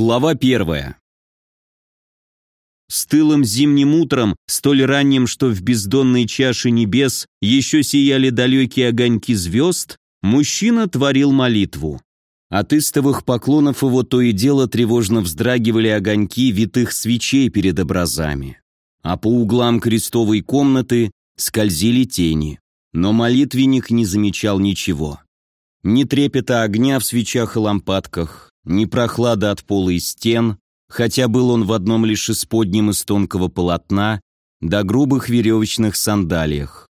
Глава первая. С тылым зимним утром, столь ранним, что в бездонной чаше небес еще сияли далекие огоньки звезд, мужчина творил молитву. От истовых поклонов его то и дело тревожно вздрагивали огоньки витых свечей перед образами. А по углам крестовой комнаты скользили тени. Но молитвенник не замечал ничего. Ни трепета огня в свечах и лампадках, ни прохлада от пола и стен, хотя был он в одном лишь исподнем из тонкого полотна, до грубых веревочных сандалиях.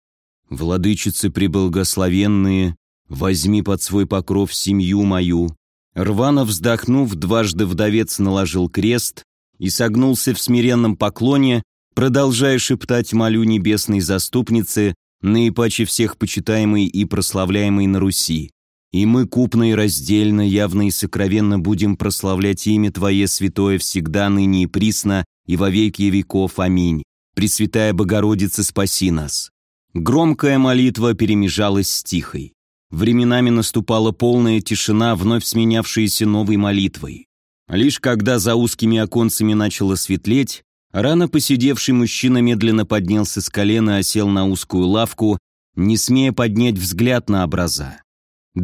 «Владычицы преблагословенные, возьми под свой покров семью мою». Рвано вздохнув, дважды вдовец наложил крест и согнулся в смиренном поклоне, продолжая шептать молю небесной заступнице, наипаче всех почитаемой и прославляемой на Руси. И мы купно и раздельно, явно и сокровенно будем прославлять имя Твое святое всегда, ныне и присно, и во веки веков. Аминь. Пресвятая Богородица, спаси нас». Громкая молитва перемежалась с тихой. Временами наступала полная тишина, вновь сменявшаяся новой молитвой. Лишь когда за узкими оконцами начало светлеть, рано посидевший мужчина медленно поднялся с колена и осел на узкую лавку, не смея поднять взгляд на образа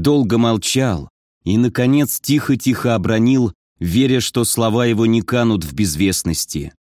долго молчал и, наконец, тихо-тихо обронил, веря, что слова его не канут в безвестности.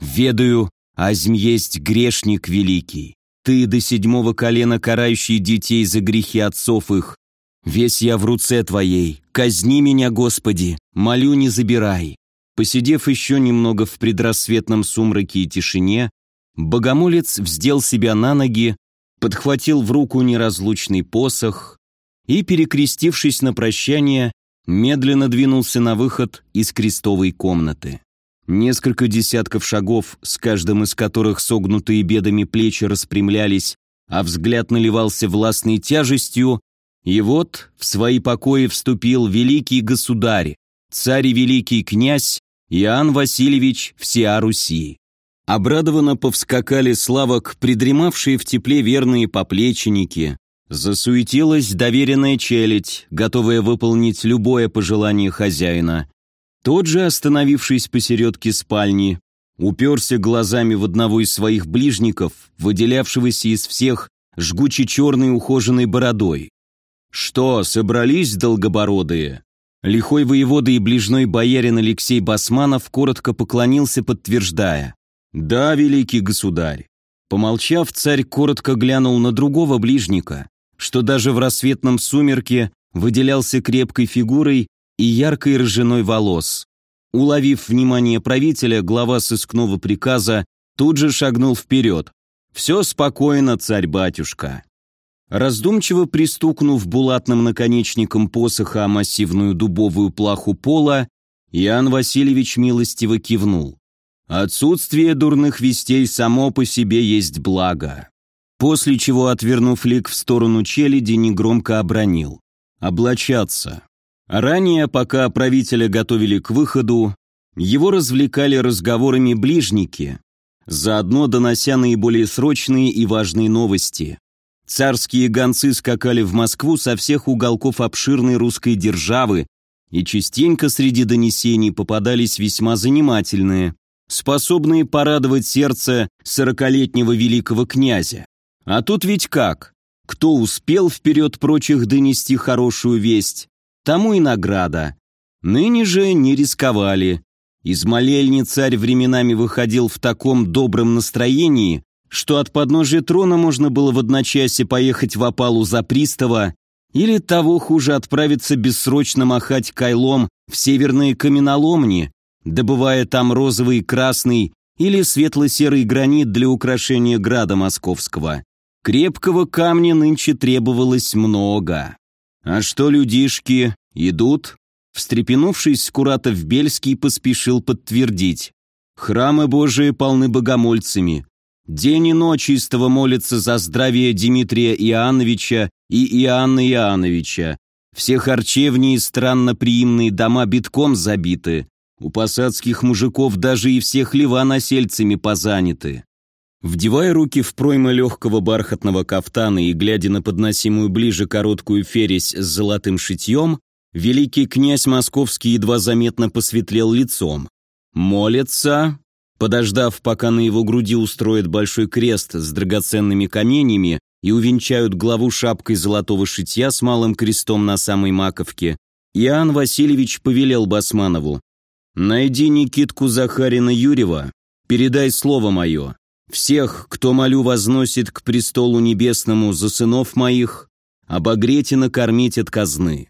«Ведаю, азм есть грешник великий, ты до седьмого колена карающий детей за грехи отцов их. Весь я в руце твоей, казни меня, Господи, молю не забирай». Посидев еще немного в предрассветном сумраке и тишине, богомолец вздел себя на ноги, подхватил в руку неразлучный посох, и, перекрестившись на прощание, медленно двинулся на выход из крестовой комнаты. Несколько десятков шагов, с каждым из которых согнутые бедами плечи распрямлялись, а взгляд наливался властной тяжестью, и вот в свои покои вступил великий государь, царь и великий князь Иоанн Васильевич всея Руси. Обрадованно повскакали славок, придремавшие в тепле верные поплеченники, Засуетилась доверенная челядь, готовая выполнить любое пожелание хозяина. Тот же, остановившись посередке спальни, уперся глазами в одного из своих ближников, выделявшегося из всех жгуче черной ухоженной бородой. «Что, собрались долгобородые?» Лихой воевода и ближной боярин Алексей Басманов коротко поклонился, подтверждая. «Да, великий государь». Помолчав, царь коротко глянул на другого ближника, что даже в рассветном сумерке выделялся крепкой фигурой и яркой рыжиной волос. Уловив внимание правителя, глава сыскного приказа тут же шагнул вперед. «Все спокойно, царь-батюшка». Раздумчиво пристукнув булатным наконечником посоха о массивную дубовую плаху пола, Иоанн Васильевич милостиво кивнул. «Отсутствие дурных вестей само по себе есть благо после чего, отвернув лик в сторону челяди, негромко обронил. «Облачаться». Ранее, пока правителя готовили к выходу, его развлекали разговорами ближники, заодно донося наиболее срочные и важные новости. Царские гонцы скакали в Москву со всех уголков обширной русской державы, и частенько среди донесений попадались весьма занимательные, способные порадовать сердце сорокалетнего великого князя. А тут ведь как? Кто успел вперед прочих донести хорошую весть, тому и награда. Ныне же не рисковали. Из молельни царь временами выходил в таком добром настроении, что от подножия трона можно было в одночасье поехать в опалу за пристава или того хуже отправиться бессрочно махать кайлом в северные каменоломни, добывая там розовый, красный или светло-серый гранит для украшения града московского. Крепкого камня нынче требовалось много. А что людишки, идут? Встрепенувшись, Куратов Бельский поспешил подтвердить. Храмы Божии полны богомольцами. День и ночь истово молятся за здравие Дмитрия Иоанновича и Иоанна Иоанновича. Все харчевни и странноприимные дома битком забиты. У посадских мужиков даже и все хлева насельцами позаняты. Вдевая руки в проймы легкого бархатного кафтана и глядя на подносимую ближе короткую фересь с золотым шитьем, Великий князь московский едва заметно посветлел лицом. «Молится?» Подождав, пока на его груди устроят большой крест с драгоценными каменями и увенчают главу шапкой золотого шитья с малым крестом на самой маковке, Иоанн Васильевич повелел Басманову. «Найди Никитку Захарина Юрьева, передай слово мое. Всех, кто молю возносит к престолу небесному за сынов моих, обогреть и накормить от казны».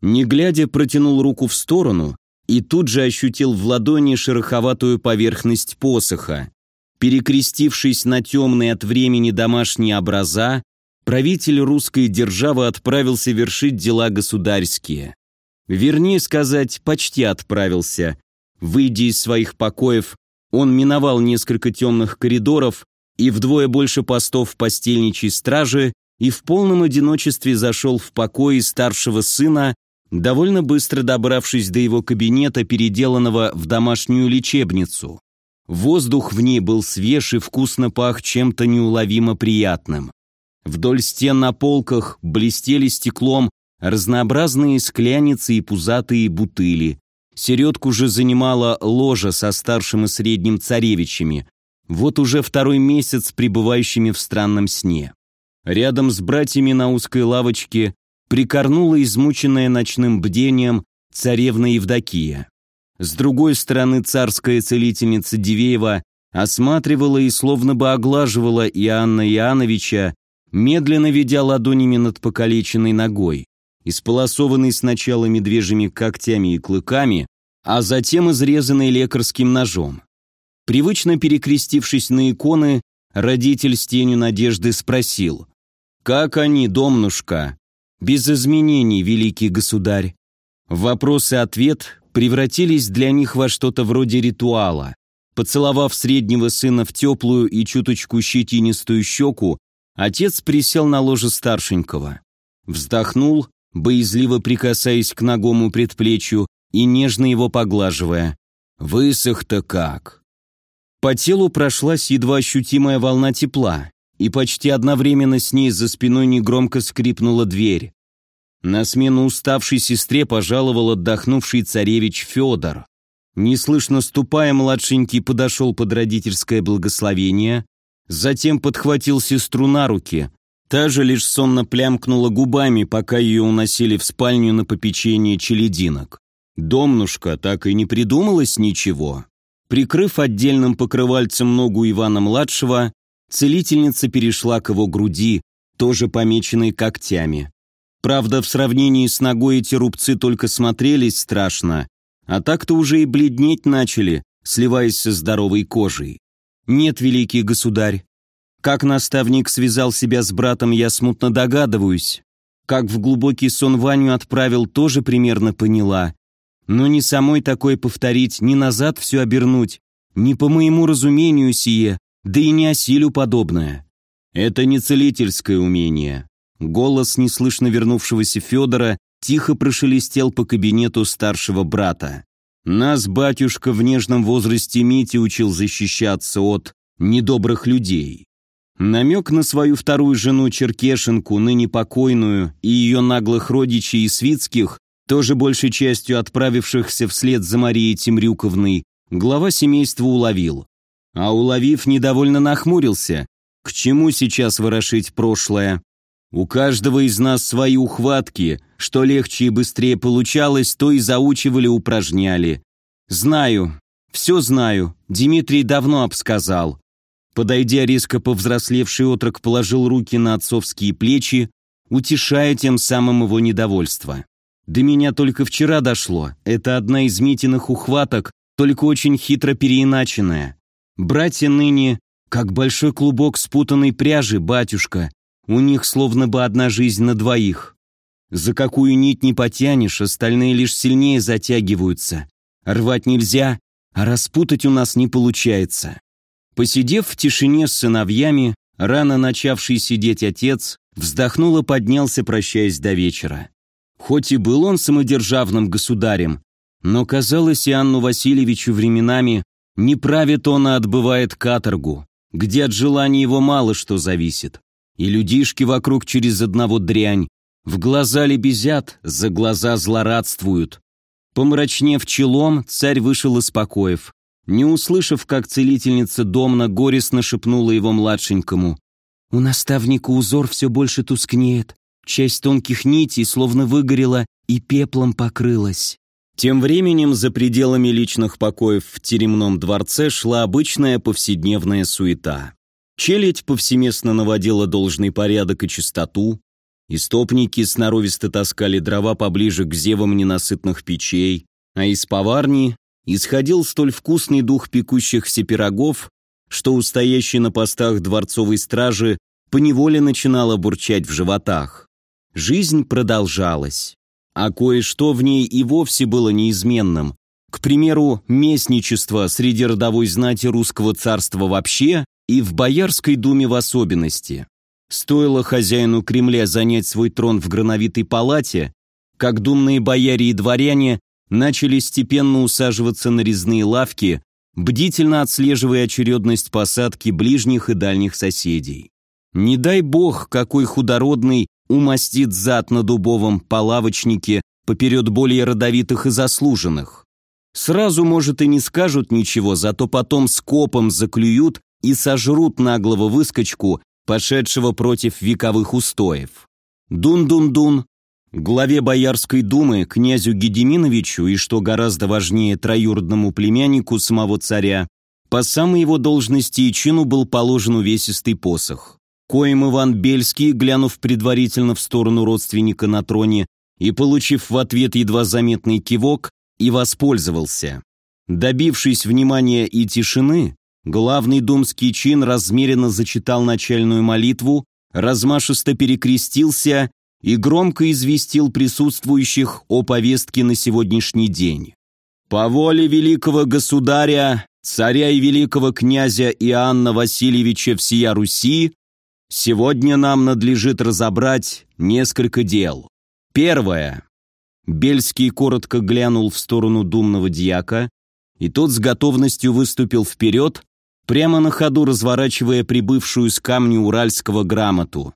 Не глядя, протянул руку в сторону и тут же ощутил в ладони шероховатую поверхность посоха. Перекрестившись на темные от времени домашние образа, правитель русской державы отправился вершить дела государские. Вернее сказать, почти отправился. Выйдя из своих покоев, он миновал несколько темных коридоров и вдвое больше постов постельничьей стражи и в полном одиночестве зашел в покои старшего сына, довольно быстро добравшись до его кабинета, переделанного в домашнюю лечебницу. Воздух в ней был свеж и вкусно пах чем-то неуловимо приятным. Вдоль стен на полках блестели стеклом разнообразные скляницы и пузатые бутыли. Середку же занимала ложа со старшим и средним царевичами, вот уже второй месяц пребывающими в странном сне. Рядом с братьями на узкой лавочке прикорнула измученная ночным бдением царевна Евдокия. С другой стороны царская целительница Дивеева осматривала и словно бы оглаживала Иоанна Иоанновича, медленно ведя ладонями над покалеченной ногой, исполосованной сначала медвежьими когтями и клыками, а затем изрезанной лекарским ножом. Привычно перекрестившись на иконы, родитель с тенью надежды спросил, «Как они, домнушка?» «Без изменений, великий государь». Вопрос и ответ превратились для них во что-то вроде ритуала. Поцеловав среднего сына в теплую и чуточку щетинистую щеку, отец присел на ложе старшенького. Вздохнул, боязливо прикасаясь к ногому предплечью и нежно его поглаживая. «Высох-то как!» По телу прошлась едва ощутимая волна тепла, и почти одновременно с ней за спиной негромко скрипнула дверь. На смену уставшей сестре пожаловал отдохнувший царевич Федор. Неслышно ступая, младшенький подошел под родительское благословение, затем подхватил сестру на руки. Та же лишь сонно плямкнула губами, пока ее уносили в спальню на попечение челединок. Домнушка так и не придумалась ничего. Прикрыв отдельным покрывальцем ногу Ивана-младшего, целительница перешла к его груди, тоже помеченной когтями. Правда, в сравнении с ногой эти рубцы только смотрелись страшно, а так-то уже и бледнеть начали, сливаясь со здоровой кожей. Нет, великий государь. Как наставник связал себя с братом, я смутно догадываюсь. Как в глубокий сон Ваню отправил, тоже примерно поняла. Но ни самой такое повторить, ни назад все обернуть, ни по моему разумению сие, да и не осилю подобное. Это не целительское умение, Голос неслышно вернувшегося Федора тихо прошелестел по кабинету старшего брата. Нас батюшка в нежном возрасте Мити учил защищаться от недобрых людей. Намек на свою вторую жену Черкешенку, ныне покойную, и ее наглых родичей и свитских, тоже большей частью отправившихся вслед за Марией Темрюковной, глава семейства уловил. А уловив, недовольно нахмурился. К чему сейчас ворошить прошлое? У каждого из нас свои ухватки, что легче и быстрее получалось, то и заучивали, упражняли. Знаю, все знаю, Дмитрий давно обсказал. Подойдя резко повзрослевший отрок положил руки на отцовские плечи, утешая тем самым его недовольство. До меня только вчера дошло, это одна из Митиных ухваток, только очень хитро переиначенная. Братья ныне, как большой клубок спутанной пряжи, батюшка, у них словно бы одна жизнь на двоих. За какую нить не потянешь, остальные лишь сильнее затягиваются. Рвать нельзя, а распутать у нас не получается. Посидев в тишине с сыновьями, рано начавший сидеть отец, вздохнул и поднялся, прощаясь до вечера. Хоть и был он самодержавным государем, но казалось Иоанну Васильевичу временами, не правит он, а отбывает каторгу, где от желания его мало что зависит и людишки вокруг через одного дрянь. В глаза лебезят, за глаза злорадствуют. Помрачнев челом, царь вышел из покоев. Не услышав, как целительница Домна горестно шепнула его младшенькому. «У наставника узор все больше тускнеет, часть тонких нитей словно выгорела и пеплом покрылась». Тем временем за пределами личных покоев в теремном дворце шла обычная повседневная суета. Челядь повсеместно наводила должный порядок и чистоту, истопники сноровисто таскали дрова поближе к зевам ненасытных печей, а из поварни исходил столь вкусный дух пекущихся пирогов, что у на постах дворцовой стражи поневоле начинало бурчать в животах. Жизнь продолжалась, а кое-что в ней и вовсе было неизменным. К примеру, местничество среди родовой знати русского царства вообще и в Боярской думе в особенности. Стоило хозяину Кремля занять свой трон в грановитой палате, как думные бояре и дворяне начали степенно усаживаться на резные лавки, бдительно отслеживая очередность посадки ближних и дальних соседей. Не дай бог, какой худородный умастит зад на дубовом полавочнике поперед более родовитых и заслуженных. Сразу, может, и не скажут ничего, зато потом скопом заклюют и сожрут наглого выскочку, пошедшего против вековых устоев. Дун-дун-дун, главе Боярской думы, князю Гедеминовичу и, что гораздо важнее, троюродному племяннику самого царя, по самой его должности и чину был положен увесистый посох. Коим Иван Бельский, глянув предварительно в сторону родственника на троне и получив в ответ едва заметный кивок, и воспользовался. Добившись внимания и тишины, главный думский чин размеренно зачитал начальную молитву, размашисто перекрестился и громко известил присутствующих о повестке на сегодняшний день. «По воле великого государя, царя и великого князя Иоанна Васильевича всея Руси, сегодня нам надлежит разобрать несколько дел. Первое. Бельский коротко глянул в сторону думного дьяка, и тот с готовностью выступил вперед, прямо на ходу разворачивая прибывшую с камня уральского грамоту.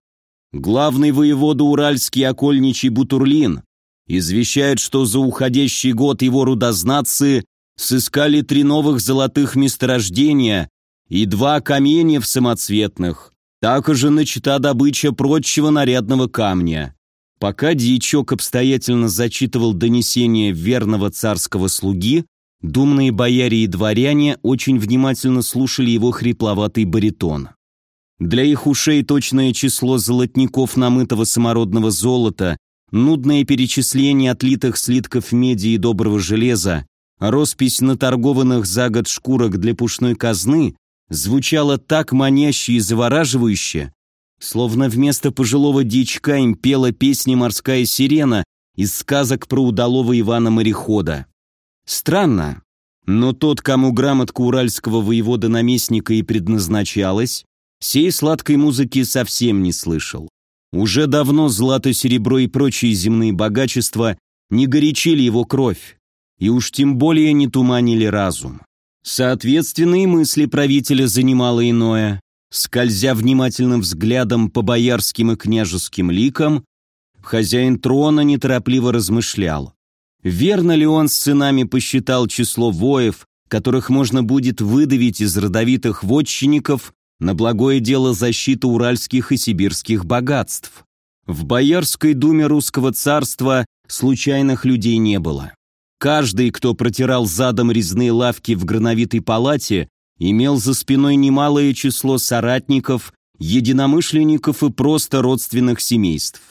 Главный воевода Уральский окольничий Бутурлин извещает, что за уходящий год его рудознатцы сыскали три новых золотых месторождения и два каменьев самоцветных, также начата добыча прочего нарядного камня. Пока дьячок обстоятельно зачитывал донесение верного царского слуги, думные бояре и дворяне очень внимательно слушали его хрипловатый баритон. Для их ушей точное число золотников намытого самородного золота, нудное перечисление отлитых слитков меди и доброго железа, роспись наторгованных за год шкурок для пушной казны звучало так маняще и завораживающе, словно вместо пожилого дичка им пела песни «Морская сирена» из сказок про удалого Ивана-морехода. Странно, но тот, кому грамотка уральского воевода-наместника и предназначалась, Сей сладкой музыки совсем не слышал. Уже давно злато, серебро и прочие земные богачества не горячили его кровь, и уж тем более не туманили разум. Соответственно, и мысли правителя занимало иное. Скользя внимательным взглядом по боярским и княжеским ликам, хозяин трона неторопливо размышлял. Верно ли он с сынами посчитал число воев, которых можно будет выдавить из родовитых вотчинников на благое дело защиты уральских и сибирских богатств. В Боярской думе русского царства случайных людей не было. Каждый, кто протирал задом резные лавки в грановитой палате, имел за спиной немалое число соратников, единомышленников и просто родственных семейств.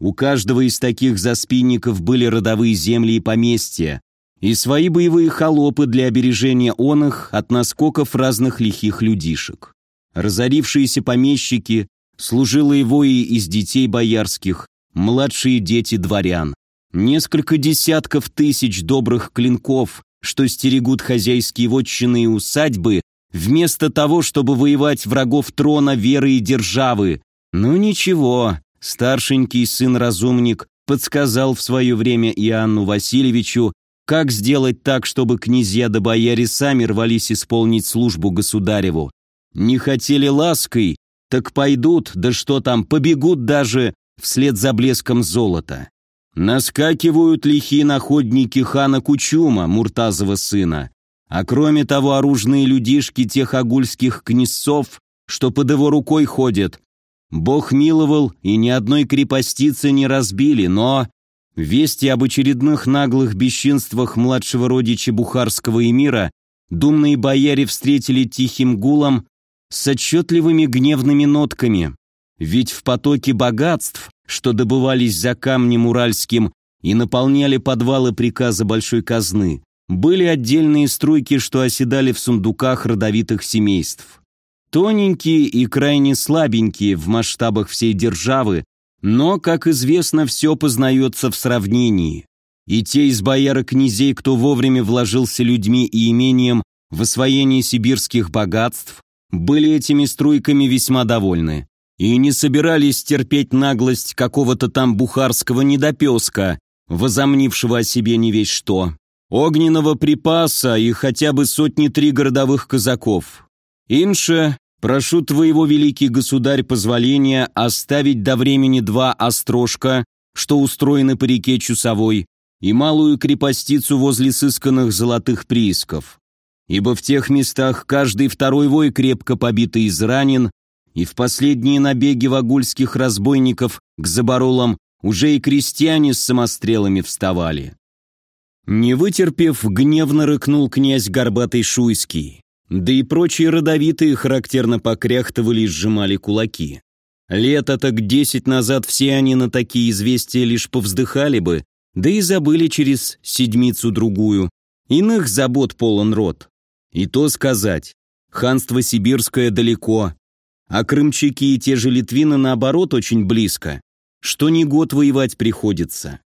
У каждого из таких заспинников были родовые земли и поместья, и свои боевые холопы для обережения он их от наскоков разных лихих людишек разорившиеся помещики, служилые вои из детей боярских, младшие дети дворян. Несколько десятков тысяч добрых клинков, что стерегут хозяйские вотчины и усадьбы, вместо того, чтобы воевать врагов трона, веры и державы. Ну ничего, старшенький сын-разумник подсказал в свое время Иоанну Васильевичу, как сделать так, чтобы князья да бояре сами рвались исполнить службу государеву. Не хотели лаской, так пойдут, да что там, побегут даже, вслед за блеском золота. Наскакивают лихие находники хана Кучума, Муртазова сына, а кроме того оружные людишки тех агульских князцов, что под его рукой ходят. Бог миловал, и ни одной крепостицы не разбили, но... Вести об очередных наглых бесчинствах младшего родича бухарского эмира думные бояре встретили тихим гулом с отчетливыми гневными нотками. Ведь в потоке богатств, что добывались за камнем уральским и наполняли подвалы приказа большой казны, были отдельные струйки, что оседали в сундуках родовитых семейств. Тоненькие и крайне слабенькие в масштабах всей державы, но, как известно, все познается в сравнении. И те из бояр и князей, кто вовремя вложился людьми и имением в освоение сибирских богатств, были этими струйками весьма довольны. И не собирались терпеть наглость какого-то там бухарского недопеска, возомнившего о себе не весь что. Огненного припаса и хотя бы сотни-три городовых казаков. Инше, Прошу твоего, великий государь, позволения оставить до времени два острожка, что устроены по реке Чусовой, и малую крепостицу возле сысканных золотых приисков. Ибо в тех местах каждый второй вой крепко побит и изранен, и в последние набеги вагульских разбойников к заборолам уже и крестьяне с самострелами вставали. Не вытерпев, гневно рыкнул князь Горбатый Шуйский. Да и прочие родовитые характерно покряхтывали и сжимали кулаки. Лето так десять назад все они на такие известия лишь повздыхали бы, да и забыли через седмицу-другую. Иных забот полон рот. И то сказать, ханство сибирское далеко, а крымчаки и те же литвины наоборот очень близко, что не год воевать приходится.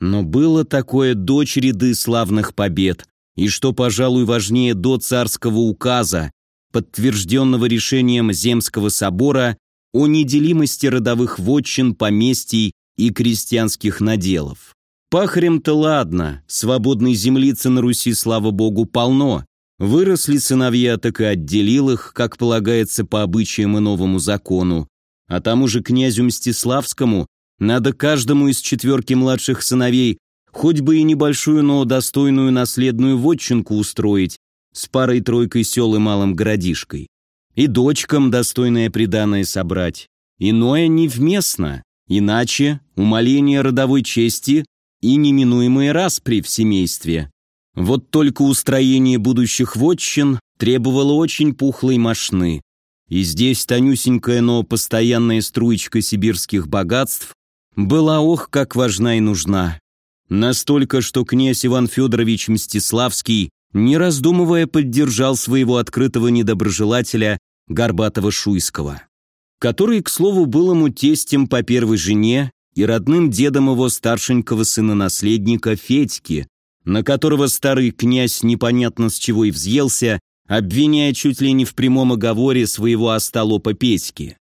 Но было такое до череды славных побед, и что, пожалуй, важнее до царского указа, подтвержденного решением Земского собора о неделимости родовых вотчин, поместий и крестьянских наделов. Пахарем-то ладно, свободной землицы на Руси, слава богу, полно. Выросли сыновья, так и отделил их, как полагается по обычаям и новому закону. А тому же князю Мстиславскому надо каждому из четверки младших сыновей Хоть бы и небольшую, но достойную наследную вотчинку устроить с парой-тройкой сел и малым городишкой. И дочкам достойное приданое собрать. Иное невместно, иначе умоление родовой чести и неминуемые распри в семействе. Вот только устроение будущих вотчин требовало очень пухлой мошны. И здесь тонюсенькая, но постоянная струечка сибирских богатств была ох, как важна и нужна. Настолько, что князь Иван Федорович Мстиславский, не раздумывая, поддержал своего открытого недоброжелателя Горбатова-Шуйского, который, к слову, был ему тестем по первой жене и родным дедом его старшенького сына-наследника Федьки, на которого старый князь непонятно с чего и взъелся, обвиняя чуть ли не в прямом оговоре своего остолопа Петьки.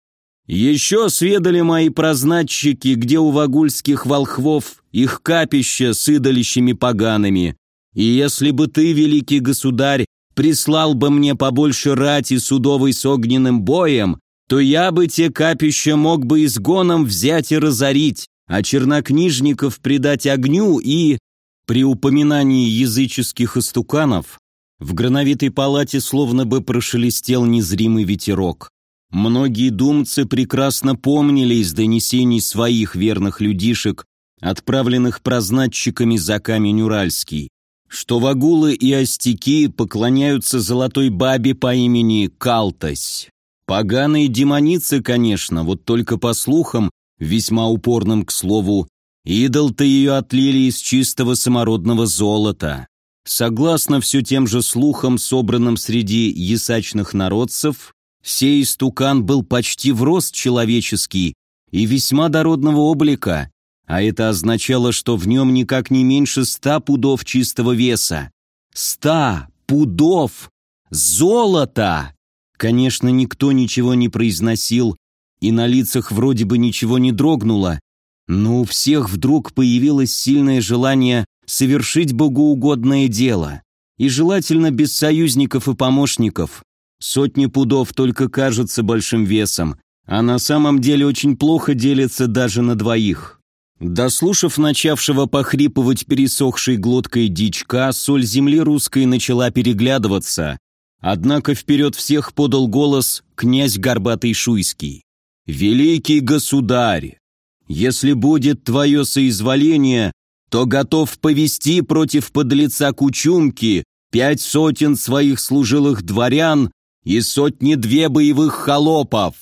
Еще сведали мои прознатчики, где у вагульских волхвов их капища с идолищами погаными. И если бы ты, великий государь, прислал бы мне побольше рати судовой с огненным боем, то я бы те капища мог бы изгоном взять и разорить, а чернокнижников предать огню и... При упоминании языческих истуканов в грановитой палате словно бы прошелестел незримый ветерок. Многие думцы прекрасно помнили из донесений своих верных людишек, отправленных прознатчиками за камень Уральский, что вагулы и остяки поклоняются золотой бабе по имени Калтась. Поганые демоницы, конечно, вот только по слухам, весьма упорным к слову, идол-то ее отлили из чистого самородного золота. Согласно все тем же слухам, собранным среди ясачных народцев, Сей истукан был почти в рост человеческий и весьма дородного облика, а это означало, что в нем никак не меньше ста пудов чистого веса. Ста пудов! Золота! Конечно, никто ничего не произносил, и на лицах вроде бы ничего не дрогнуло, но у всех вдруг появилось сильное желание совершить богоугодное дело, и желательно без союзников и помощников, Сотни пудов только кажутся большим весом, а на самом деле очень плохо делится даже на двоих. Дослушав начавшего похрипывать пересохшей глоткой дичка, соль земли русской начала переглядываться, однако вперед всех подал голос князь Горбатый Шуйский. «Великий государь, если будет твое соизволение, то готов повести против подлеца Кучумки пять сотен своих служилых дворян и сотни-две боевых холопов».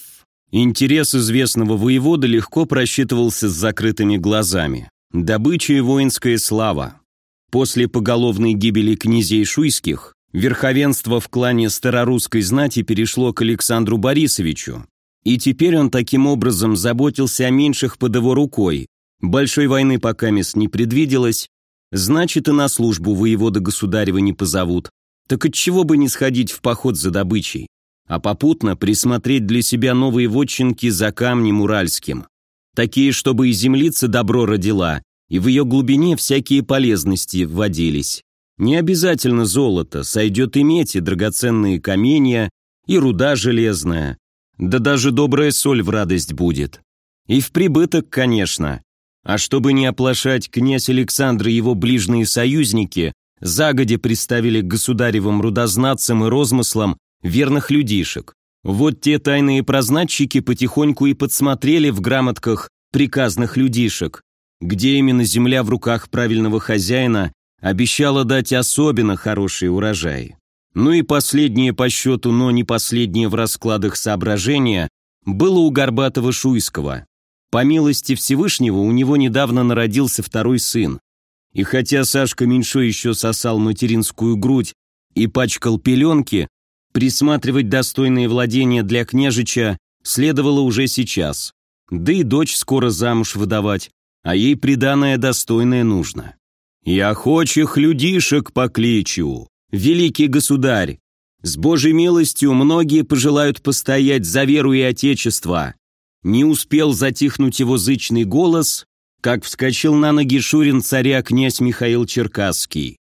Интерес известного воевода легко просчитывался с закрытыми глазами. Добыча и воинская слава. После поголовной гибели князей шуйских верховенство в клане старорусской знати перешло к Александру Борисовичу, и теперь он таким образом заботился о меньших под его рукой. Большой войны пока мест не предвиделось, значит и на службу воевода государева не позовут. Так отчего бы не сходить в поход за добычей? а попутно присмотреть для себя новые вотчинки за камнем уральским. Такие, чтобы и землица добро родила, и в ее глубине всякие полезности вводились. Не обязательно золото, сойдет и медь, и драгоценные каменья, и руда железная. Да даже добрая соль в радость будет. И в прибыток, конечно. А чтобы не оплошать, князь Александр и его ближние союзники загоди приставили к государевым рудознатцам и розмыслам верных людишек. Вот те тайные прознатчики потихоньку и подсмотрели в грамотках приказных людишек, где именно земля в руках правильного хозяина обещала дать особенно хорошие урожаи. Ну и последнее по счету, но не последнее в раскладах соображения, было у Горбатого Шуйского. По милости Всевышнего у него недавно народился второй сын. И хотя Сашка Меньшо еще сосал материнскую грудь и пачкал пеленки, Присматривать достойные владения для княжича следовало уже сейчас. Да и дочь скоро замуж выдавать, а ей приданное достойное нужно. «Я хочих людишек покличу, великий государь. С Божьей милостью многие пожелают постоять за веру и отечество». Не успел затихнуть его зычный голос, как вскочил на ноги Шурин царя князь Михаил Черкасский.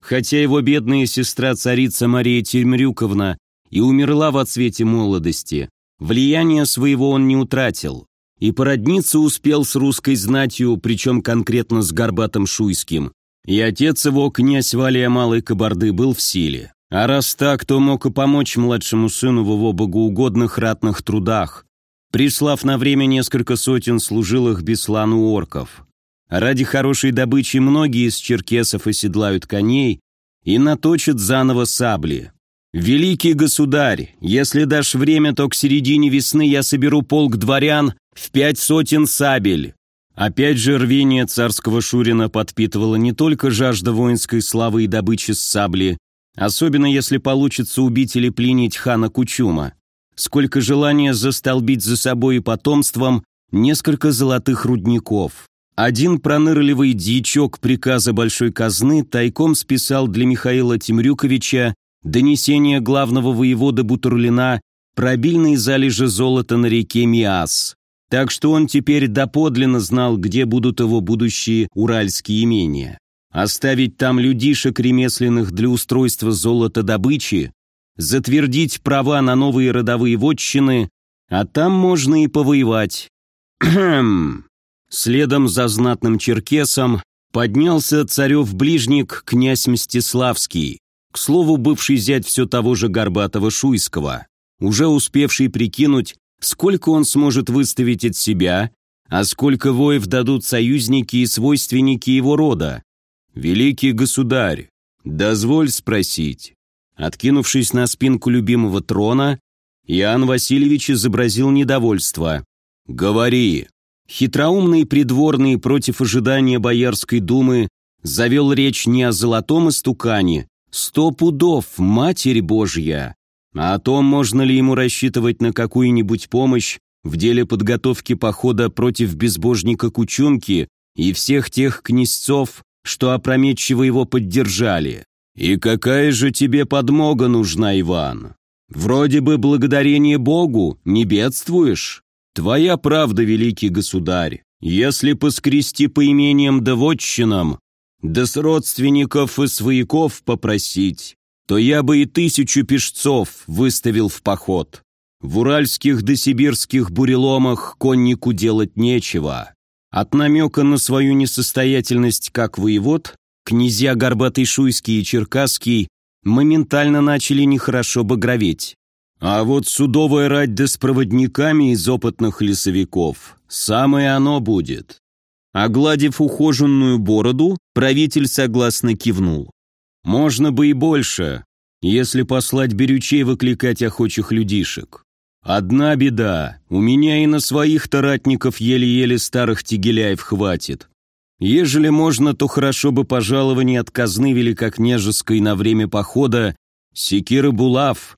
Хотя его бедная сестра царица Мария Тельмрюковна и умерла в отсвете молодости, влияние своего он не утратил, и породниться успел с русской знатью, причем конкретно с Горбатым Шуйским, и отец его, князь Валия Малой Кабарды, был в силе. А раз так, то мог и помочь младшему сыну в его богоугодных ратных трудах, прислав на время несколько сотен служилых Беслану орков. Ради хорошей добычи многие из черкесов оседлают коней и наточат заново сабли. «Великий государь, если дашь время, то к середине весны я соберу полк дворян в пять сотен сабель». Опять же рвение царского Шурина подпитывало не только жажда воинской славы и добычи с сабли, особенно если получится убить или пленить хана Кучума, сколько желания застолбить за собой и потомством несколько золотых рудников. Один пронырливый дьячок приказа большой казны тайком списал для Михаила Темрюковича донесение главного воевода Бутурлина про обильные залежи золота на реке Миас. Так что он теперь доподлинно знал, где будут его будущие уральские имения. Оставить там людишек ремесленных для устройства золотодобычи, затвердить права на новые родовые вотчины, а там можно и повоевать. Следом за знатным черкесом поднялся царев-ближник князь Мстиславский, к слову, бывший зять все того же Горбатого Шуйского, уже успевший прикинуть, сколько он сможет выставить от себя, а сколько воев дадут союзники и свойственники его рода. «Великий государь, дозволь спросить». Откинувшись на спинку любимого трона, Иоанн Васильевич изобразил недовольство. «Говори». Хитроумный придворный против ожидания Боярской думы завел речь не о золотом истукане, сто пудов, Матерь Божья! А о том, можно ли ему рассчитывать на какую-нибудь помощь в деле подготовки похода против безбожника Кучунки и всех тех князцов, что опрометчиво его поддержали. И какая же тебе подмога нужна, Иван? Вроде бы благодарение Богу, не бедствуешь? Твоя правда, великий государь. Если поскрести по имениям да вотчинам, да с родственников и свояков попросить, то я бы и тысячу пешцов выставил в поход. В уральских да сибирских буреломах коннику делать нечего. От намека на свою несостоятельность как воевод, князья Горбатый Шуйский и Черкасский моментально начали нехорошо багроветь. А вот судовая рать да с проводниками из опытных лесовиков – самое оно будет. Огладив ухоженную бороду, правитель согласно кивнул. Можно бы и больше, если послать берючей выкликать охочих людишек. Одна беда, у меня и на своих таратников еле-еле старых тегеляев хватит. Ежели можно, то хорошо бы пожалование от казны великокняжеской на время похода секиры булав,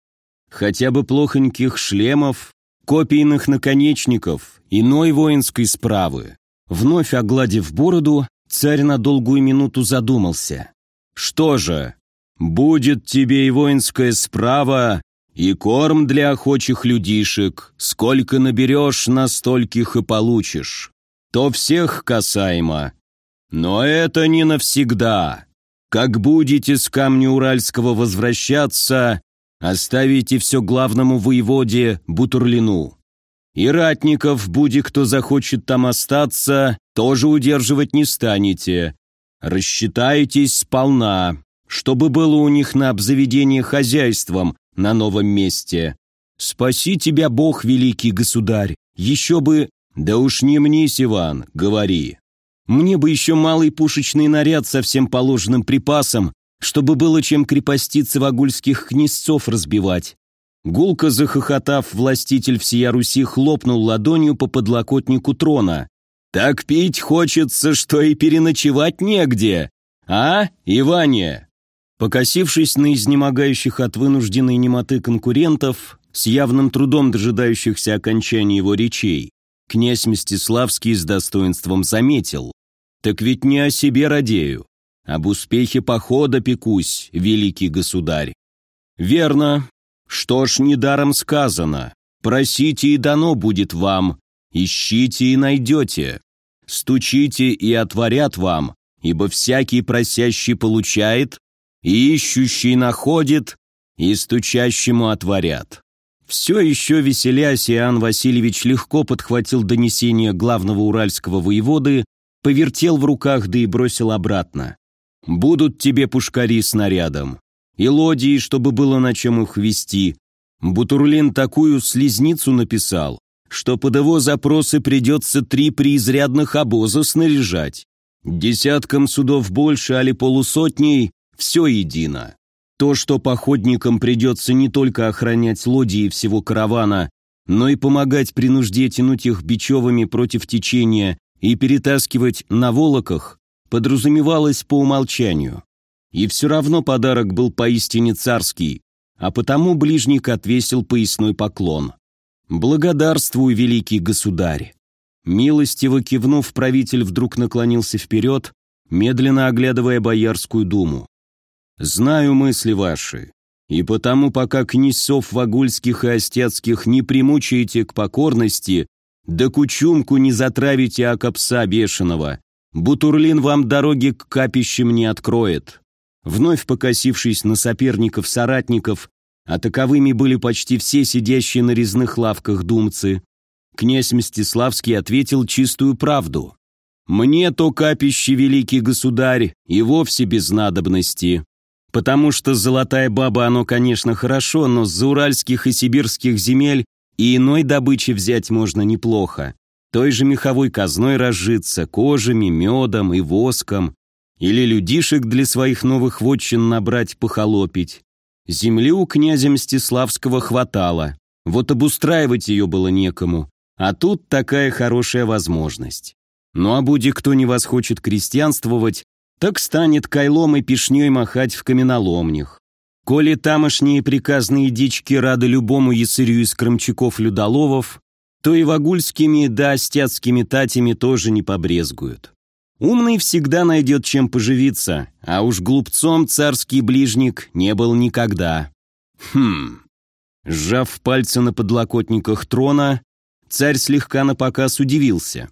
хотя бы плохоньких шлемов, копийных наконечников, иной воинской справы. Вновь огладив бороду, царь на долгую минуту задумался. «Что же, будет тебе и воинская справа, и корм для охочих людишек, сколько наберешь, на стольких и получишь. То всех касаемо. Но это не навсегда. Как будете с камня Уральского возвращаться, оставите все главному воеводе Бутурлину. И ратников, буди кто захочет там остаться, тоже удерживать не станете. Рассчитайтесь сполна, чтобы было у них на обзаведение хозяйством на новом месте. Спаси тебя Бог, великий государь, еще бы... Да уж не мнись, Иван, говори. Мне бы еще малый пушечный наряд со всем положенным припасом, чтобы было чем крепоститься вагульских князцов разбивать. Гулко захохотав, властитель всея Руси хлопнул ладонью по подлокотнику трона. «Так пить хочется, что и переночевать негде! А, Иване?» Покосившись на изнемогающих от вынужденной немоты конкурентов, с явным трудом дожидающихся окончания его речей, князь Мстиславский с достоинством заметил. «Так ведь не о себе радею, об успехе похода пекусь, великий государь». «Верно. Что ж, недаром сказано. Просите, и дано будет вам. Ищите, и найдете. Стучите, и отворят вам, ибо всякий просящий получает, и ищущий находит, и стучащему отворят». Все еще веселясь, Иоанн Васильевич легко подхватил донесение главного уральского воеводы, повертел в руках, да и бросил обратно. «Будут тебе пушкари снарядом, и лодии, чтобы было на чем их вести. Бутурлин такую слезницу написал, что под его запросы придется три преизрядных обоза снаряжать. Десяткам судов больше, али полусотней, все едино. То, что походникам придется не только охранять лодии всего каравана, но и помогать при нужде тянуть их бичевыми против течения и перетаскивать на волоках, подразумевалось по умолчанию. И все равно подарок был поистине царский, а потому ближник отвесил поясной поклон. «Благодарствуй, великий государь!» Милостиво кивнув, правитель вдруг наклонился вперед, медленно оглядывая Боярскую думу. Знаю мысли ваши, и потому пока князцов вагульских и остецких не примучаете к покорности, да кучумку не затравите око пса бешеного, Бутурлин вам дороги к капищам не откроет». Вновь покосившись на соперников-соратников, а таковыми были почти все сидящие на резных лавках думцы, князь Мстиславский ответил чистую правду. «Мне то капище, великий государь, и вовсе без надобности. Потому что золотая баба, оно, конечно, хорошо, но с зауральских и сибирских земель и иной добычи взять можно неплохо. Той же меховой казной разжиться, кожами, медом и воском. Или людишек для своих новых вотчин набрать, похолопить. Земли у князя Мстиславского хватало. Вот обустраивать ее было некому. А тут такая хорошая возможность. Ну а будь кто не восхочет крестьянствовать, так станет кайлом и пешней махать в каменоломнях. Коли тамошние приказные дички рады любому ясырю из крымчаков-людоловов, то и вагульскими да остяцкими татями тоже не побрезгуют. Умный всегда найдет чем поживиться, а уж глупцом царский ближник не был никогда. Хм. Сжав пальцы на подлокотниках трона, царь слегка напоказ удивился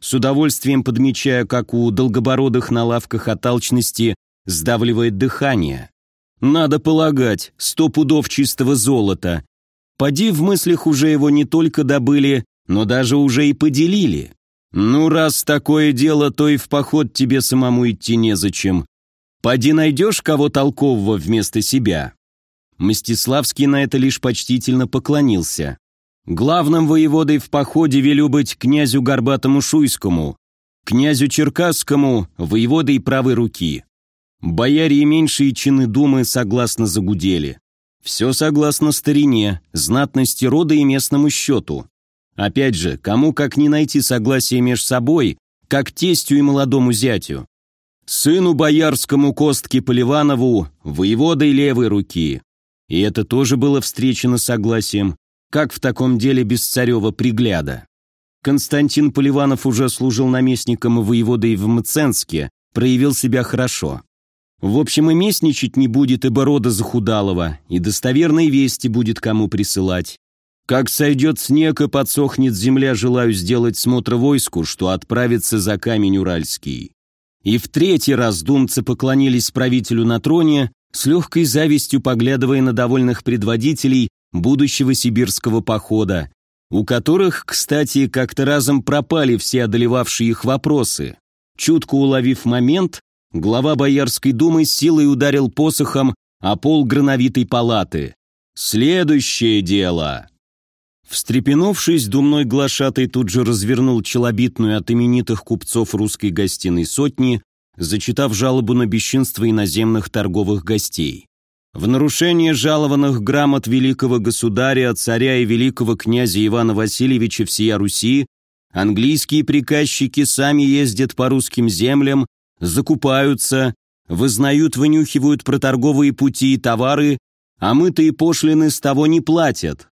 с удовольствием подмечая, как у долгобородых на лавках от алчности сдавливает дыхание. Надо полагать, сто пудов чистого золота. Поди в мыслях уже его не только добыли, но даже уже и поделили. Ну, раз такое дело, то и в поход тебе самому идти незачем. Поди найдешь кого толкового вместо себя». Мстиславский на это лишь почтительно поклонился. «Главным воеводой в походе велю быть князю Горбатому Шуйскому, князю Черкасскому, воеводой правой руки». Бояре и меньшие чины думы согласно загудели. Все согласно старине, знатности рода и местному счету. Опять же, кому как не найти согласие между собой, как тестю и молодому зятю. Сыну боярскому Костке Поливанову, воеводой левой руки. И это тоже было встречено согласием, как в таком деле без царева пригляда. Константин Поливанов уже служил наместником и воеводой в Мценске, проявил себя хорошо. В общем, и местничать не будет, ибо рода захудалого, и достоверные вести будет кому присылать. Как сойдет снег и подсохнет земля, желаю сделать смотр войску, что отправится за камень Уральский. И в третий раз думцы поклонились правителю на троне, с легкой завистью поглядывая на довольных предводителей будущего сибирского похода, у которых, кстати, как-то разом пропали все одолевавшие их вопросы. Чутко уловив момент, Глава Боярской думы силой ударил посохом о пол грановитой палаты. «Следующее дело!» Встрепенувшись, думной глашатай тут же развернул челобитную от именитых купцов русской гостиной сотни, зачитав жалобу на бесчинство иноземных торговых гостей. В нарушение жалованных грамот великого государя, царя и великого князя Ивана Васильевича всея Руси, английские приказчики сами ездят по русским землям закупаются, вызнают, вынюхивают про торговые пути и товары, а мы-то пошлины с того не платят.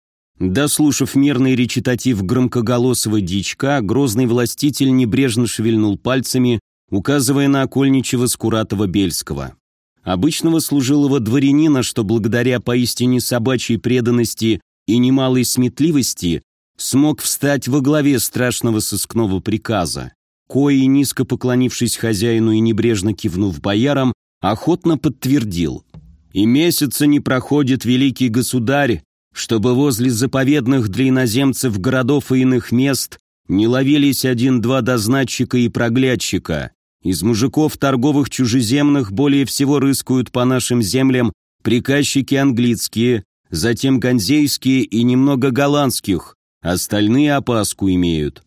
Дослушав мирный речитатив громкоголосого дичка, грозный властитель небрежно шевельнул пальцами, указывая на окольничего Скуратова-Бельского. Обычного служилого дворянина, что благодаря поистине собачьей преданности и немалой сметливости смог встать во главе страшного сыскного приказа. Кои, низко поклонившись хозяину и небрежно кивнув боярам, охотно подтвердил. «И месяца не проходит великий государь, чтобы возле заповедных для иноземцев городов и иных мест не ловились один-два дознатчика и проглядчика. Из мужиков торговых чужеземных более всего рыскают по нашим землям приказчики английские, затем ганзейские и немного голландских, остальные опаску имеют.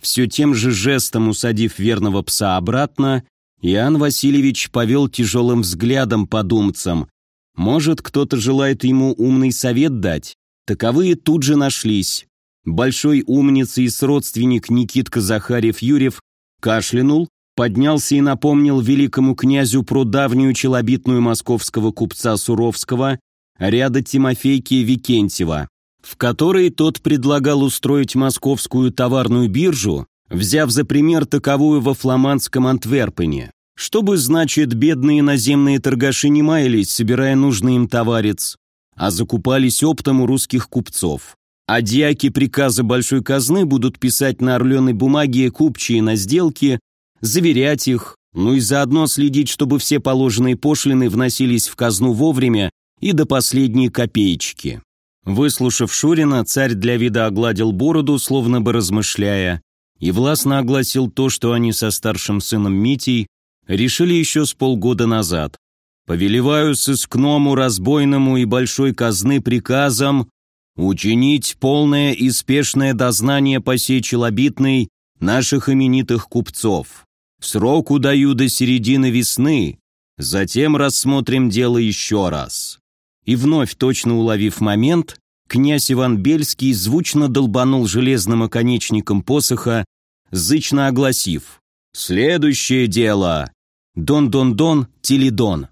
Все тем же жестом усадив верного пса обратно, Иоанн Васильевич повел тяжелым взглядом по думцам. Может, кто-то желает ему умный совет дать? Таковые тут же нашлись. Большой умница и сродственник Никитка Захарев-Юрев кашлянул, поднялся и напомнил великому князю про давнюю челобитную московского купца Суровского, ряда Тимофейки Викентьева в которой тот предлагал устроить московскую товарную биржу, взяв за пример таковую во фламандском Антверпене. Чтобы, значит, бедные наземные торгаши не маялись, собирая нужный им товарец, а закупались оптом у русских купцов. А дьяки приказа большой казны будут писать на орленой бумаге купчие на сделки, заверять их, ну и заодно следить, чтобы все положенные пошлины вносились в казну вовремя и до последней копеечки. Выслушав Шурина, царь для вида огладил бороду, словно бы размышляя, и властно огласил то, что они со старшим сыном Митей решили еще с полгода назад. «Повелеваю сыскному, разбойному и большой казны приказом учинить полное и спешное дознание по сей челобитной наших именитых купцов. Срок удаю до середины весны, затем рассмотрим дело еще раз». И вновь, точно уловив момент, князь Иван Бельский звучно долбанул железным оконечником посоха, зычно огласив «Следующее дело! Дон-дон-дон, Теледон!»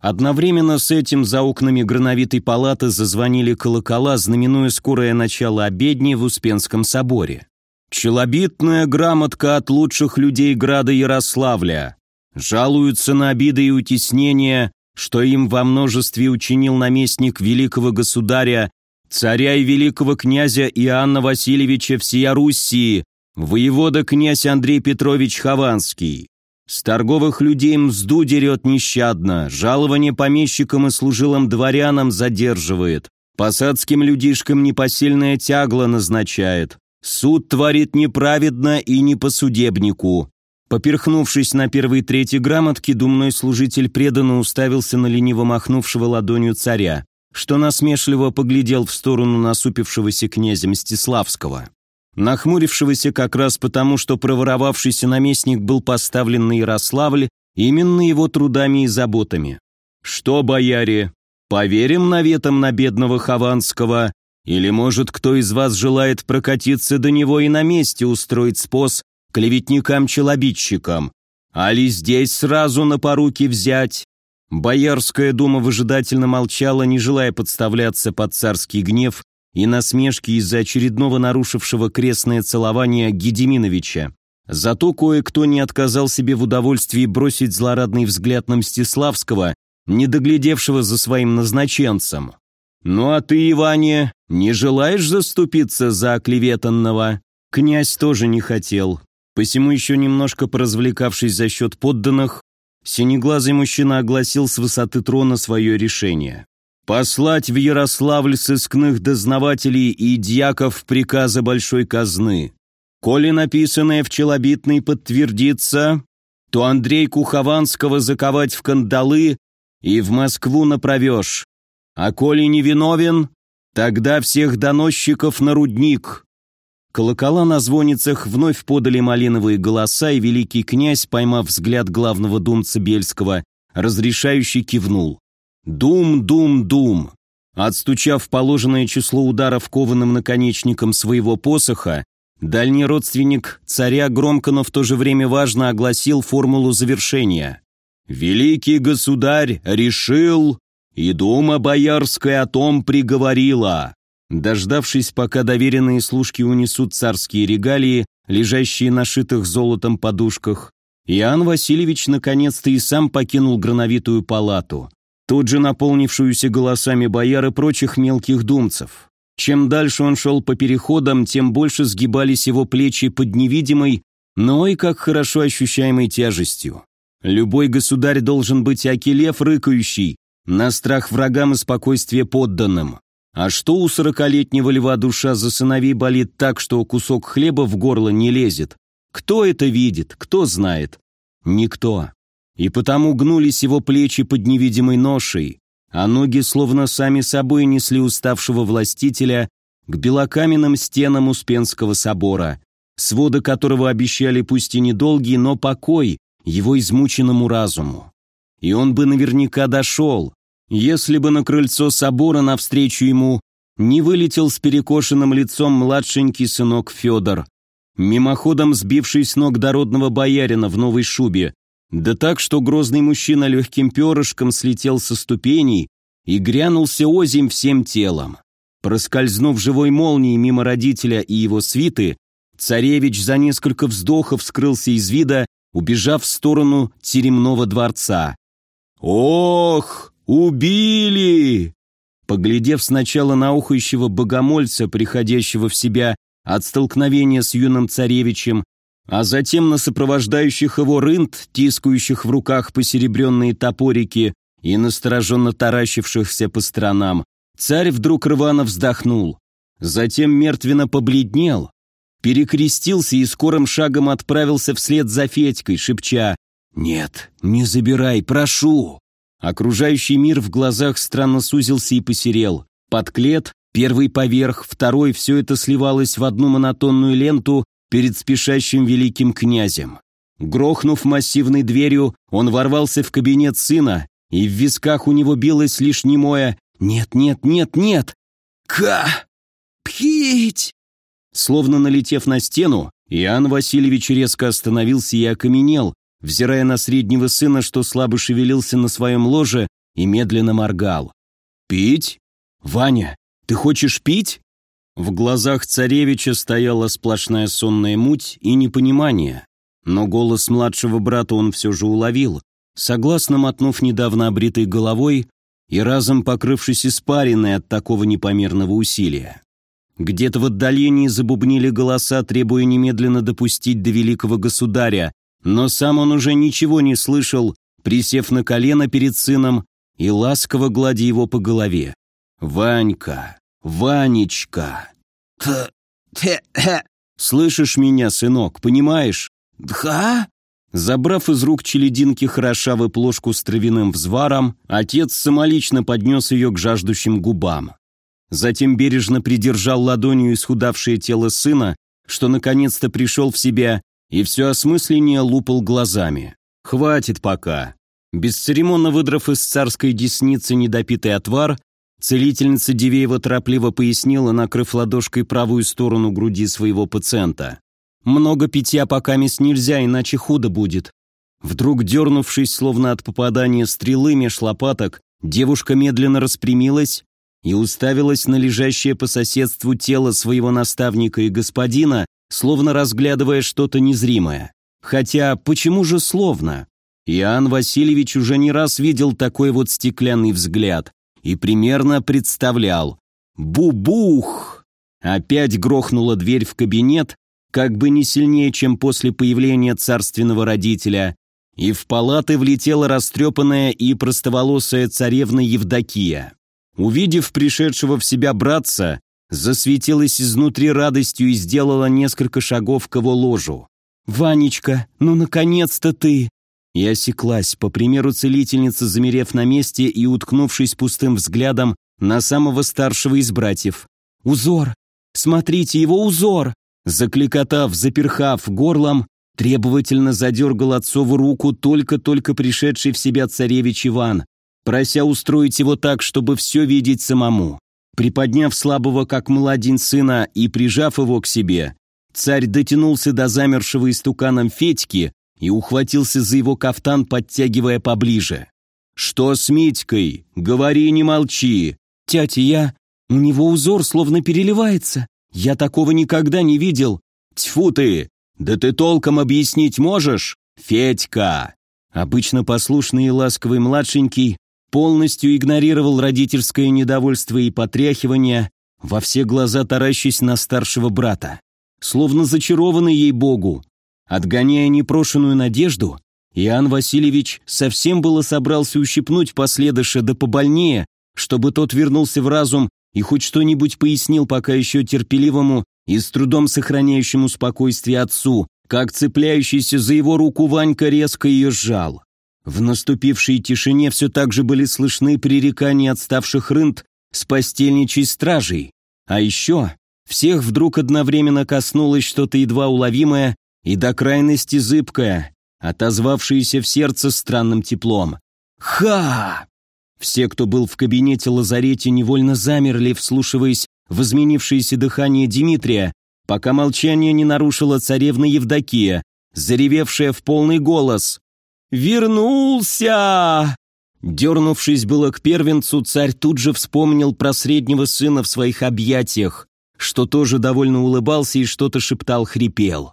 Одновременно с этим за окнами грановитой палаты зазвонили колокола, знаменуя скорое начало обедни в Успенском соборе. «Челобитная грамотка от лучших людей града Ярославля. Жалуются на обиды и утеснения, что им во множестве учинил наместник великого государя, царя и великого князя Иоанна Васильевича всея Руси, воевода князь Андрей Петрович Хованский. С торговых людей мзду дерет нещадно, жалование помещикам и служилым дворянам задерживает, Посадским людишкам непосильное тягло назначает. Суд творит неправедно и не по судебнику. Поперхнувшись на первой трети грамотки, думной служитель преданно уставился на лениво махнувшего ладонью царя, что насмешливо поглядел в сторону насупившегося князя Мстиславского. Нахмурившегося как раз потому, что проворовавшийся наместник был поставлен на Ярославль именно его трудами и заботами. «Что, бояре, поверим наветам на бедного Хованского, или, может, кто из вас желает прокатиться до него и на месте устроить спос клеветникам-челобитчикам? Али здесь сразу на поруки взять?» Боярская дума выжидательно молчала, не желая подставляться под царский гнев и насмешки из-за очередного нарушившего крестное целование Гедеминовича. Зато кое-кто не отказал себе в удовольствии бросить злорадный взгляд на Мстиславского, не доглядевшего за своим назначенцем. «Ну а ты, Иване, не желаешь заступиться за оклеветанного?» Князь тоже не хотел. Посему еще немножко поразвлекавшись за счет подданных, синеглазый мужчина огласил с высоты трона свое решение. «Послать в Ярославль сыскных дознавателей и дьяков приказа большой казны. Коли написанное в челобитной подтвердится, то Андрей Кухованского заковать в кандалы и в Москву направешь. А коли не виновен, тогда всех доносчиков на рудник». Колокола на звонницах вновь подали малиновые голоса, и великий князь, поймав взгляд главного думца Бельского, разрешающий кивнул. «Дум, дум, дум!» Отстучав положенное число ударов кованым наконечником своего посоха, Дальний родственник царя громко, но в то же время важно огласил формулу завершения. «Великий государь решил, и дума боярская о том приговорила». Дождавшись, пока доверенные служки унесут царские регалии, лежащие на шитых золотом подушках, Иоанн Васильевич наконец-то и сам покинул грановитую палату, тут же наполнившуюся голосами бояр и прочих мелких думцев. Чем дальше он шел по переходам, тем больше сгибались его плечи под невидимой, но и как хорошо ощущаемой тяжестью. Любой государь должен быть акелев рыкающий, на страх врагам и спокойствие подданным. А что у сорокалетнего льва душа за сыновей болит так, что кусок хлеба в горло не лезет? Кто это видит, кто знает? Никто. И потому гнулись его плечи под невидимой ношей, а ноги словно сами собой несли уставшего властителя к белокаменным стенам Успенского собора, своды которого обещали пусть и недолгий, но покой его измученному разуму. И он бы наверняка дошел, если бы на крыльцо собора навстречу ему не вылетел с перекошенным лицом младшенький сынок Федор, мимоходом сбивший с ног дородного боярина в новой шубе, да так, что грозный мужчина легким перышком слетел со ступеней и грянулся озимь всем телом. Проскользнув живой молнией мимо родителя и его свиты, царевич за несколько вздохов скрылся из вида, убежав в сторону теремного дворца. «Ох, убили!» Поглядев сначала на ухающего богомольца, приходящего в себя от столкновения с юным царевичем, а затем на сопровождающих его рынд, тискающих в руках посеребренные топорики и настороженно таращившихся по сторонам, царь вдруг рвано вздохнул. Затем мертвенно побледнел, перекрестился и скорым шагом отправился вслед за Федькой, шепча «Нет, не забирай, прошу!» Окружающий мир в глазах странно сузился и посерел. Подклет, первый поверх, второй, все это сливалось в одну монотонную ленту, перед спешащим великим князем. Грохнув массивной дверью, он ворвался в кабинет сына, и в висках у него билось лишь немое «Нет, нет, нет, нет!» «Ка! Пхить!» Словно налетев на стену, Иоанн Васильевич резко остановился и окаменел, взирая на среднего сына, что слабо шевелился на своем ложе и медленно моргал. «Пить? Ваня, ты хочешь пить?» В глазах царевича стояла сплошная сонная муть и непонимание, но голос младшего брата он все же уловил, согласно мотнув недавно обритой головой и разом покрывшись испариной от такого непомерного усилия. Где-то в отдалении забубнили голоса, требуя немедленно допустить до великого государя, но сам он уже ничего не слышал, присев на колено перед сыном и ласково гладя его по голове. Ванька, Ванечка. Т, те, те. Слышишь меня, сынок, понимаешь? Дха? Забрав из рук челединки хорошавы плошку с травяным взваром, отец самолично поднес ее к жаждущим губам. Затем бережно придержал ладонью исхудавшее тело сына, что наконец-то пришел в себя и все осмысленнее лупал глазами. «Хватит пока». Бесцеремонно выдрав из царской десницы недопитый отвар, целительница Дивеева торопливо пояснила, накрыв ладошкой правую сторону груди своего пациента. Много питья пока мест нельзя, иначе худо будет. Вдруг дернувшись, словно от попадания стрелы меж лопаток, девушка медленно распрямилась и уставилась на лежащее по соседству тело своего наставника и господина, словно разглядывая что-то незримое. Хотя, почему же словно? Иоанн Васильевич уже не раз видел такой вот стеклянный взгляд и примерно представлял. Бубух! Опять грохнула дверь в кабинет, как бы не сильнее, чем после появления царственного родителя, и в палаты влетела растрепанная и простоволосая царевна Евдокия. Увидев пришедшего в себя братца, засветилась изнутри радостью и сделала несколько шагов к его ложу. «Ванечка, ну наконец-то ты!» И осеклась, по примеру целительницы, замерев на месте и уткнувшись пустым взглядом на самого старшего из братьев. «Узор! Смотрите, его узор!» Закликотав, заперхав горлом, требовательно задергал отцову руку только-только пришедший в себя царевич Иван, прося устроить его так, чтобы все видеть самому. Приподняв слабого, как младень сына, и прижав его к себе, царь дотянулся до замершего истуканом Федьки и ухватился за его кафтан, подтягивая поближе. «Что с Митькой? Говори, не молчи!» «Тятя, я... У него узор словно переливается. Я такого никогда не видел. Тьфу ты! Да ты толком объяснить можешь? Федька!» Обычно послушный и ласковый младшенький полностью игнорировал родительское недовольство и потряхивание, во все глаза таращась на старшего брата. Словно зачарованный ей-богу. Отгоняя непрошенную надежду, Иоанн Васильевич совсем было собрался ущипнуть последыша да побольнее, чтобы тот вернулся в разум и хоть что-нибудь пояснил пока еще терпеливому и с трудом сохраняющему спокойствие отцу, как цепляющийся за его руку Ванька резко ее сжал. В наступившей тишине все так же были слышны пререкания отставших рынд с постельничей стражей. А еще всех вдруг одновременно коснулось что-то едва уловимое и до крайности зыбкое, отозвавшееся в сердце странным теплом. «Ха!» Все, кто был в кабинете лазарете, невольно замерли, вслушиваясь в изменившееся дыхание Дмитрия, пока молчание не нарушила царевна Евдокия, заревевшая в полный голос. «Вернулся!» Дернувшись было к первенцу, царь тут же вспомнил про среднего сына в своих объятиях, что тоже довольно улыбался и что-то шептал-хрипел.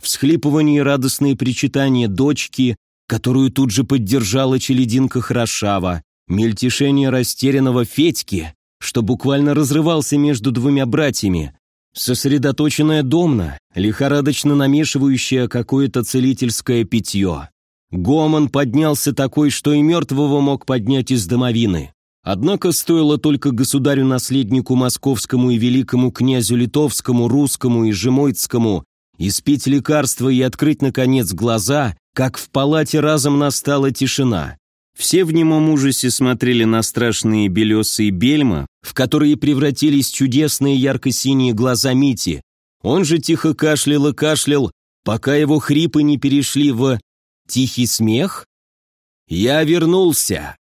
Всхлипывание и радостные причитания дочки, которую тут же поддержала челединка Хорошава, Мельтешение растерянного Федьки, что буквально разрывался между двумя братьями, сосредоточенная домна, лихорадочно намешивающая какое-то целительское питье. Гомон поднялся такой, что и мертвого мог поднять из домовины. Однако стоило только государю-наследнику московскому и великому князю литовскому, русскому и жемойцкому испить лекарство и открыть, наконец, глаза, как в палате разом настала тишина. Все в немом ужасе смотрели на страшные белесые бельма, в которые превратились чудесные ярко-синие глаза Мити. Он же тихо кашлял и кашлял, пока его хрипы не перешли в тихий смех. «Я вернулся!»